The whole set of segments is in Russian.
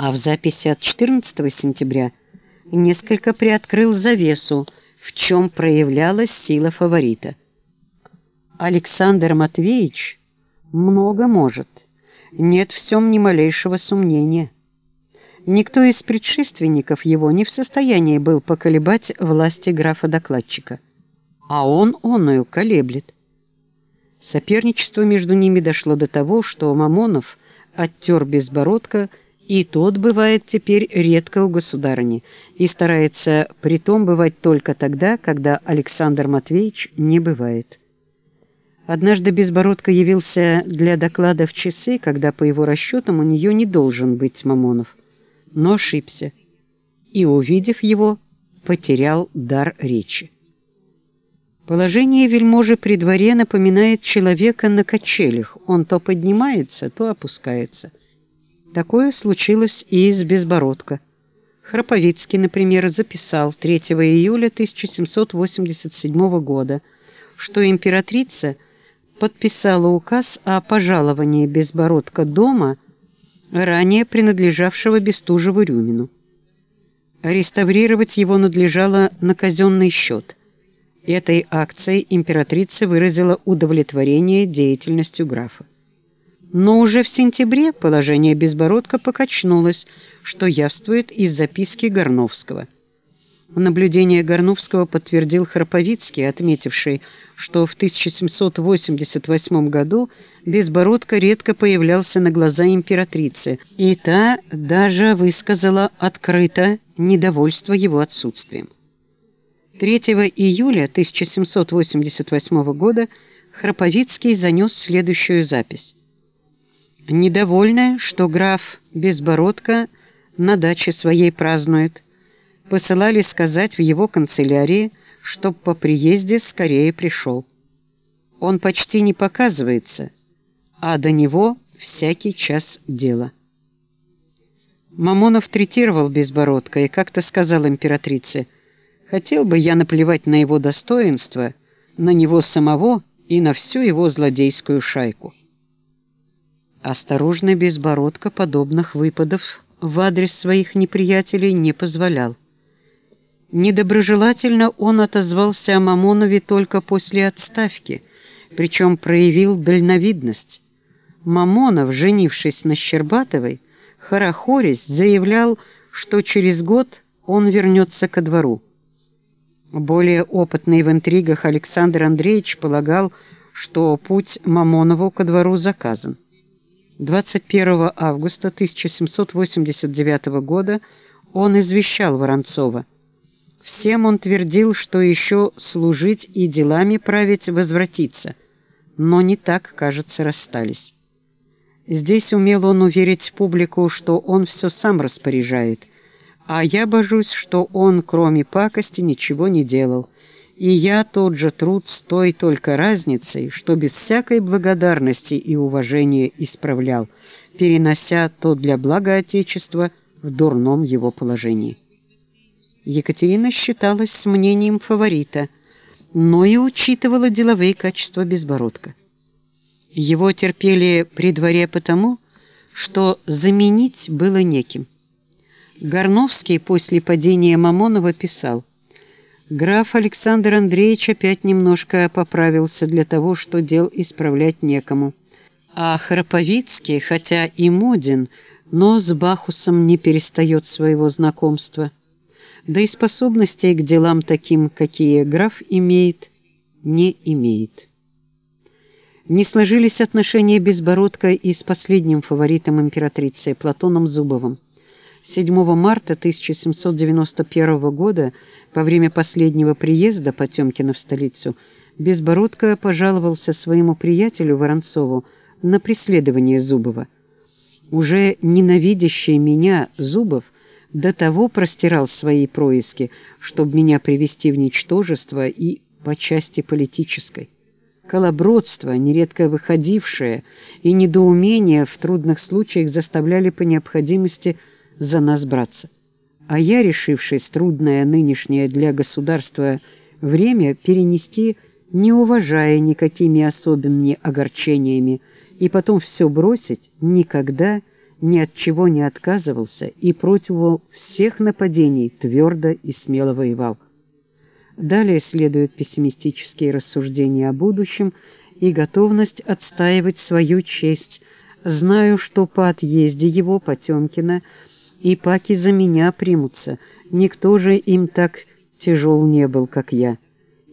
а в записи от 14 сентября несколько приоткрыл завесу, в чем проявлялась сила фаворита. Александр Матвеевич много может, нет в всем ни малейшего сомнения. Никто из предшественников его не в состоянии был поколебать власти графа-докладчика, а он оную колеблет. Соперничество между ними дошло до того, что Мамонов оттер безбородка, и тот бывает теперь редко у государыни и старается притом бывать только тогда, когда Александр Матвеевич не бывает. Однажды Безбородко явился для доклада в часы, когда, по его расчетам, у нее не должен быть Мамонов, но ошибся и, увидев его, потерял дар речи. Положение вельможи при дворе напоминает человека на качелях. Он то поднимается, то опускается. Такое случилось и с Безбородко. Храповицкий, например, записал 3 июля 1787 года, что императрица подписала указ о пожаловании Безбородко дома, ранее принадлежавшего Бестужеву-Рюмину. Реставрировать его надлежало на казенный счет – Этой акцией императрица выразила удовлетворение деятельностью графа. Но уже в сентябре положение Безбородка покачнулось, что явствует из записки Горновского. Наблюдение Горновского подтвердил Храповицкий, отметивший, что в 1788 году Безбородко редко появлялся на глаза императрицы, и та даже высказала открыто недовольство его отсутствием. 3 июля 1788 года Храповицкий занес следующую запись. «Недовольная, что граф Безбородко на даче своей празднует, посылали сказать в его канцелярии, чтоб по приезде скорее пришел. Он почти не показывается, а до него всякий час дела». Мамонов третировал Безбородко и как-то сказал императрице – Хотел бы я наплевать на его достоинство, на него самого и на всю его злодейскую шайку. Осторожный Безбородко подобных выпадов в адрес своих неприятелей не позволял. Недоброжелательно он отозвался о Мамонове только после отставки, причем проявил дальновидность. Мамонов, женившись на Щербатовой, хорохорясь, заявлял, что через год он вернется ко двору. Более опытный в интригах Александр Андреевич полагал, что путь Мамонову ко двору заказан. 21 августа 1789 года он извещал Воронцова. Всем он твердил, что еще служить и делами править возвратиться, но не так, кажется, расстались. Здесь умел он уверить публику, что он все сам распоряжает, а я божусь, что он, кроме пакости, ничего не делал. И я тот же труд с той только разницей, что без всякой благодарности и уважения исправлял, перенося то для блага Отечества в дурном его положении. Екатерина считалась с мнением фаворита, но и учитывала деловые качества Безбородка. Его терпели при дворе потому, что заменить было неким. Горновский после падения Мамонова писал, «Граф Александр Андреевич опять немножко поправился для того, что дел исправлять некому. А Храповицкий, хотя и моден, но с Бахусом не перестает своего знакомства. Да и способностей к делам таким, какие граф имеет, не имеет». Не сложились отношения Безбородка и с последним фаворитом императрицы Платоном Зубовым. 7 марта 1791 года, во время последнего приезда Потемкина в столицу, Безбородко пожаловался своему приятелю Воронцову на преследование Зубова. Уже ненавидящий меня Зубов до того простирал свои происки, чтобы меня привести в ничтожество и по части политической. Колобродство, нередко выходившее, и недоумение в трудных случаях заставляли по необходимости – за нас браться. А я, решившись трудное нынешнее для государства время перенести, не уважая никакими особенными огорчениями, и потом все бросить, никогда ни от чего не отказывался и против всех нападений твердо и смело воевал. Далее следуют пессимистические рассуждения о будущем и готовность отстаивать свою честь. Знаю, что по отъезде его, Потемкина, и паки за меня примутся. Никто же им так тяжел не был, как я.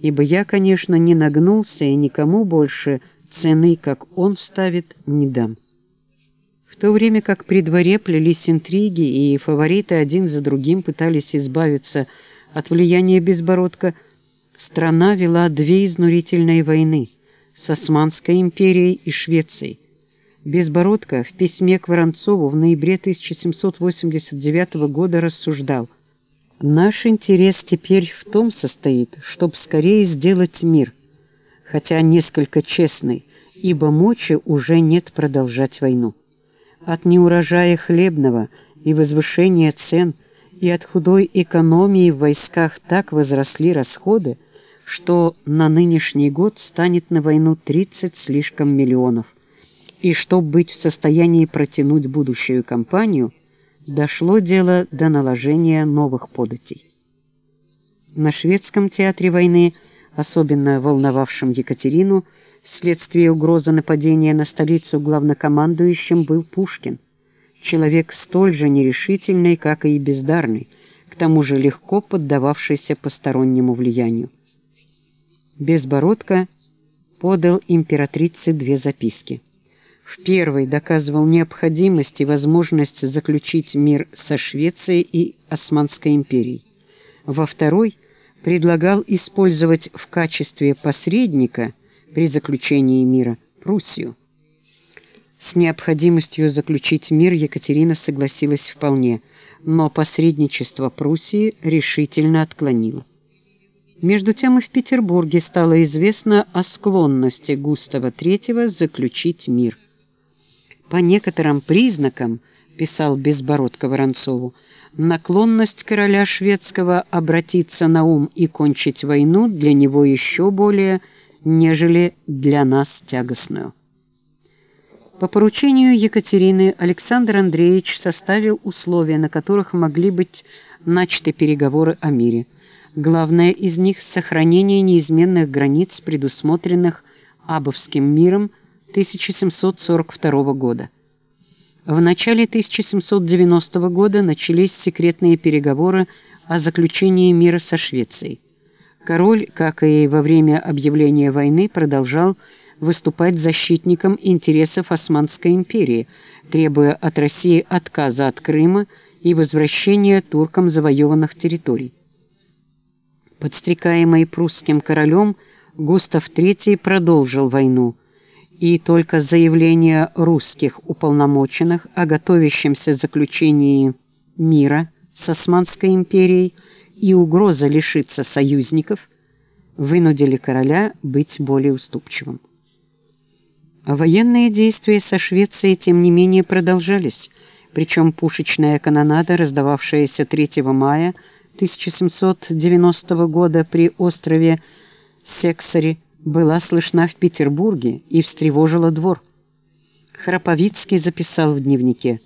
Ибо я, конечно, не нагнулся и никому больше цены, как он ставит, не дам. В то время как при дворе плелись интриги, и фавориты один за другим пытались избавиться от влияния Безбородка, страна вела две изнурительные войны с Османской империей и Швецией. Безбородко в письме к Воронцову в ноябре 1789 года рассуждал «Наш интерес теперь в том состоит, чтобы скорее сделать мир, хотя несколько честный, ибо мочи уже нет продолжать войну. От неурожая хлебного и возвышения цен и от худой экономии в войсках так возросли расходы, что на нынешний год станет на войну 30 слишком миллионов. И чтобы быть в состоянии протянуть будущую кампанию, дошло дело до наложения новых податей. На шведском театре войны, особенно волновавшем Екатерину, вследствие угрозы нападения на столицу главнокомандующим был Пушкин, человек столь же нерешительный, как и бездарный, к тому же легко поддававшийся постороннему влиянию. Безбородко подал императрице две записки. В первой доказывал необходимость и возможность заключить мир со Швецией и Османской империей. Во второй предлагал использовать в качестве посредника при заключении мира Пруссию. С необходимостью заключить мир Екатерина согласилась вполне, но посредничество Пруссии решительно отклонила. Между тем и в Петербурге стало известно о склонности Густава III заключить мир. По некоторым признакам, писал Безбородко Воронцову, наклонность короля шведского обратиться на ум и кончить войну для него еще более, нежели для нас тягостную. По поручению Екатерины Александр Андреевич составил условия, на которых могли быть начаты переговоры о мире. Главное из них – сохранение неизменных границ, предусмотренных Абовским миром 1742 года. В начале 1790 года начались секретные переговоры о заключении мира со Швецией. Король, как и во время объявления войны, продолжал выступать защитником интересов Османской империи, требуя от России отказа от Крыма и возвращения туркам завоеванных территорий. Подстрекаемый прусским королем, Густав III продолжил войну – и только заявление русских уполномоченных о готовящемся заключении мира с Османской империей и угроза лишиться союзников вынудили короля быть более уступчивым. Военные действия со Швецией, тем не менее, продолжались, причем пушечная канонада, раздававшаяся 3 мая 1790 года при острове Сексари, была слышна в Петербурге и встревожила двор. Храповицкий записал в дневнике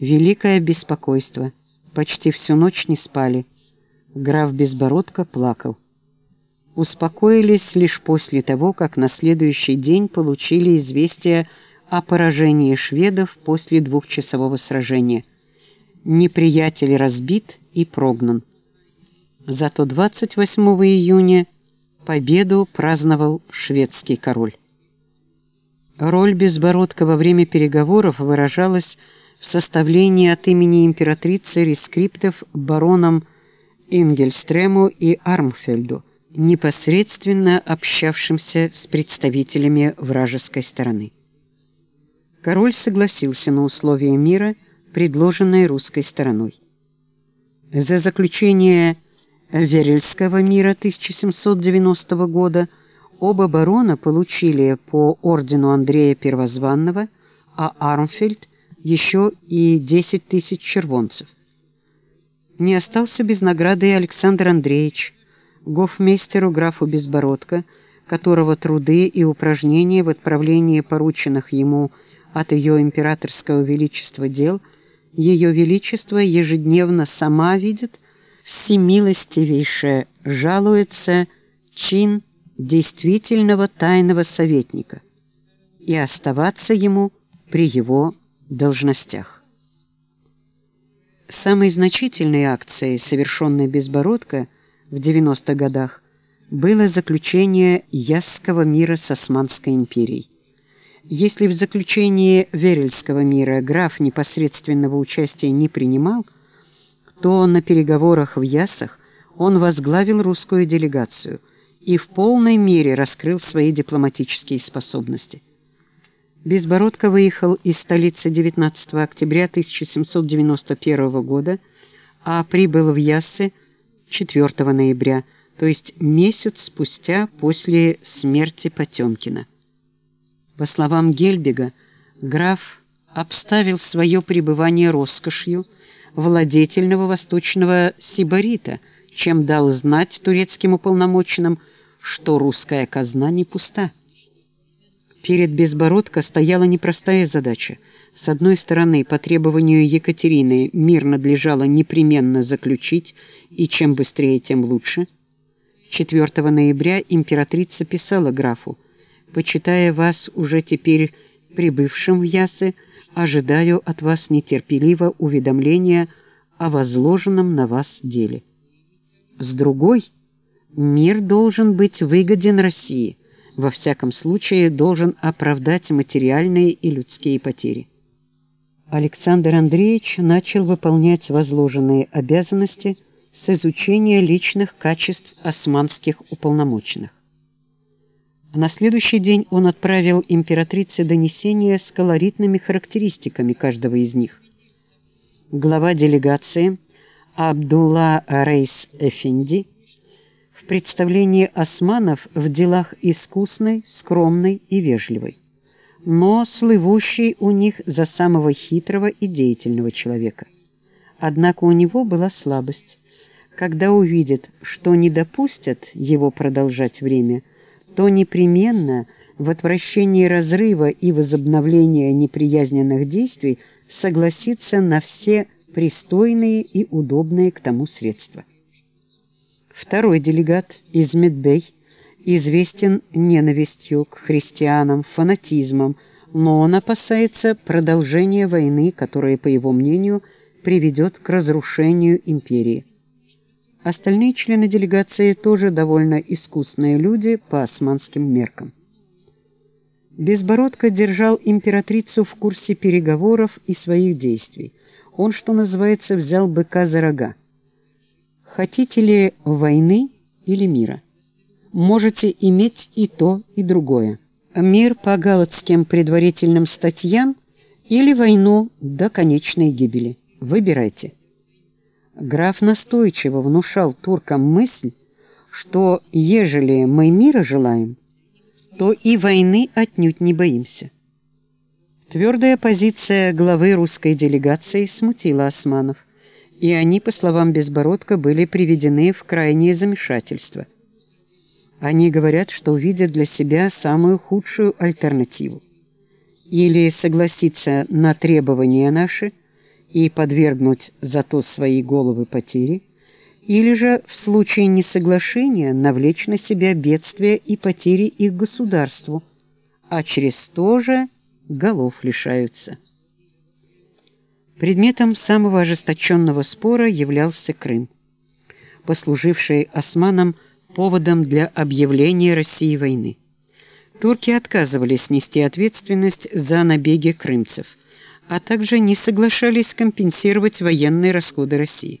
«Великое беспокойство. Почти всю ночь не спали. Граф Безбородко плакал. Успокоились лишь после того, как на следующий день получили известие о поражении шведов после двухчасового сражения. Неприятель разбит и прогнан. Зато 28 июня победу праздновал шведский король. Роль Безбородка во время переговоров выражалась в составлении от имени императрицы рескриптов баронам Ингельстрему и Армфельду, непосредственно общавшимся с представителями вражеской стороны. Король согласился на условия мира, предложенные русской стороной. За заключение Верельского мира 1790 года оба барона получили по ордену Андрея Первозванного, а Армфельд еще и 10 тысяч червонцев. Не остался без награды и Александр Андреевич, гофмейстеру графу Безбородко, которого труды и упражнения в отправлении порученных ему от ее императорского величества дел, ее величество ежедневно сама видит, всемилостивейше жалуется чин действительного тайного советника и оставаться ему при его должностях. Самой значительной акцией, совершенной Безбородко в 90-х годах, было заключение Ясского мира с Османской империей. Если в заключении Верельского мира граф непосредственного участия не принимал, то на переговорах в Ясах он возглавил русскую делегацию и в полной мере раскрыл свои дипломатические способности. Безбородко выехал из столицы 19 октября 1791 года, а прибыл в Яссы 4 ноября, то есть месяц спустя после смерти Потемкина. По словам Гельбига, граф обставил свое пребывание роскошью владетельного восточного сибарита, чем дал знать турецким уполномоченным, что русская казна не пуста. Перед Безбородко стояла непростая задача. С одной стороны, по требованию Екатерины мир надлежало непременно заключить, и чем быстрее, тем лучше. 4 ноября императрица писала графу почитая вас уже теперь прибывшим в Ясы, ожидаю от вас нетерпеливо уведомления о возложенном на вас деле. С другой, мир должен быть выгоден России, во всяком случае должен оправдать материальные и людские потери. Александр Андреевич начал выполнять возложенные обязанности с изучения личных качеств османских уполномоченных. На следующий день он отправил императрице донесение с колоритными характеристиками каждого из них. Глава делегации Абдулла Рейс Эфенди в представлении османов в делах искусной, скромной и вежливой, но слывущий у них за самого хитрого и деятельного человека. Однако у него была слабость. Когда увидит, что не допустят его продолжать время – то непременно в отвращении разрыва и возобновления неприязненных действий согласится на все пристойные и удобные к тому средства. Второй делегат Измедбей известен ненавистью к христианам, фанатизмом, но он опасается продолжения войны, которая, по его мнению, приведет к разрушению империи. Остальные члены делегации тоже довольно искусные люди по османским меркам. Безбородко держал императрицу в курсе переговоров и своих действий. Он, что называется, взял быка за рога. Хотите ли войны или мира? Можете иметь и то, и другое. Мир по галатским предварительным статьям или войну до конечной гибели. Выбирайте. Граф настойчиво внушал туркам мысль, что ежели мы мира желаем, то и войны отнюдь не боимся. Твердая позиция главы русской делегации смутила османов, и они, по словам Безбородка, были приведены в крайнее замешательство. Они говорят, что увидят для себя самую худшую альтернативу. Или согласиться на требования наши – и подвергнуть зато свои головы потери, или же в случае несоглашения навлечь на себя бедствия и потери их государству, а через то же голов лишаются. Предметом самого ожесточенного спора являлся Крым, послуживший османам поводом для объявления России войны. Турки отказывались нести ответственность за набеги крымцев – а также не соглашались компенсировать военные расходы России.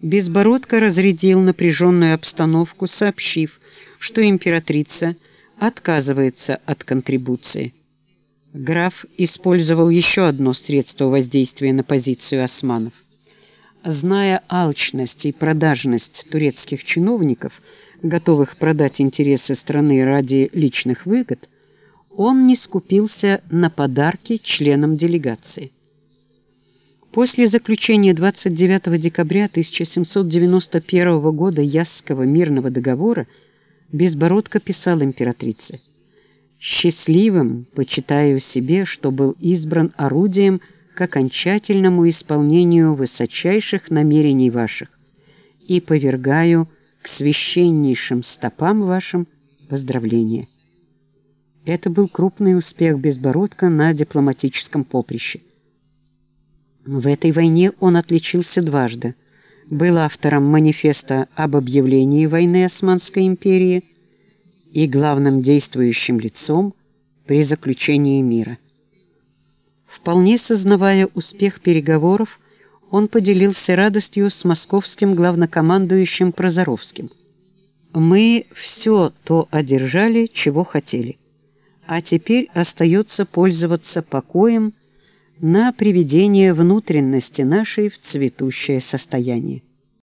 Безбородко разрядил напряженную обстановку, сообщив, что императрица отказывается от контрибуции. Граф использовал еще одно средство воздействия на позицию османов. Зная алчность и продажность турецких чиновников, готовых продать интересы страны ради личных выгод, он не скупился на подарки членам делегации. После заключения 29 декабря 1791 года Ясского мирного договора Безбородко писал императрице Счастливым почитаю себе, что был избран орудием к окончательному исполнению высочайших намерений ваших, и повергаю к священнейшим стопам вашим поздравления. Это был крупный успех Безбородка на дипломатическом поприще. В этой войне он отличился дважды. Был автором манифеста об объявлении войны Османской империи и главным действующим лицом при заключении мира. Вполне сознавая успех переговоров, он поделился радостью с московским главнокомандующим Прозоровским. «Мы все то одержали, чего хотели, а теперь остается пользоваться покоем на приведение внутренности нашей в цветущее состояние».